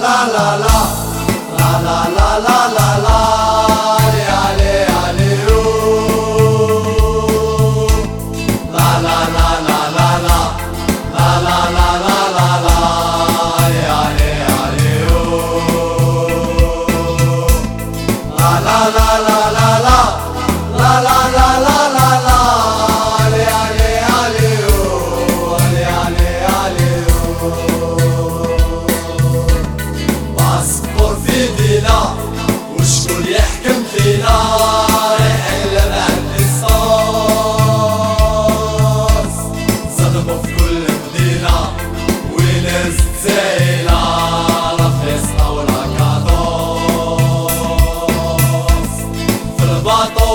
la la la la la la la la la la la ale oh la la la la la la la la la la la la ale ale ale oh la la la la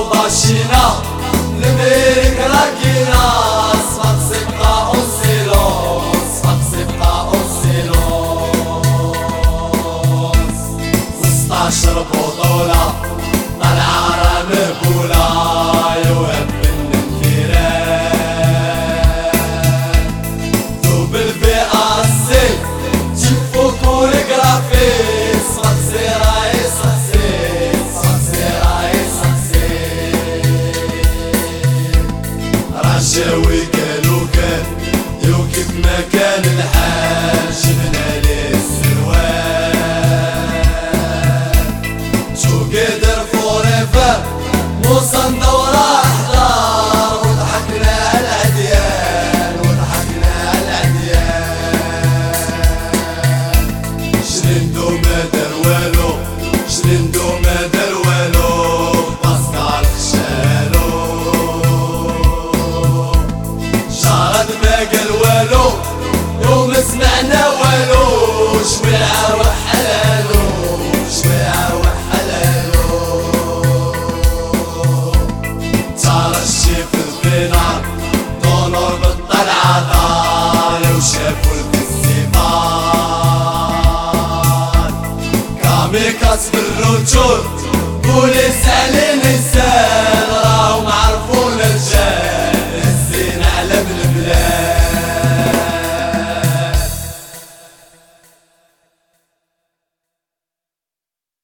başına Limir krakina Smak sepka osilo Smak sepka osilo Ustaşır podola الشاوي قالوا كان يوقف مكان الحال شفنا ليه السروال شو قدر فوريفر موسى قال والو يوم سمعنا والو شويعة وحلالو شويعة وحلالو ترى الشيف البنار دونور بالطلعة دار وشافوا الفستيفال كاميكاس بالرجول بوليس علينا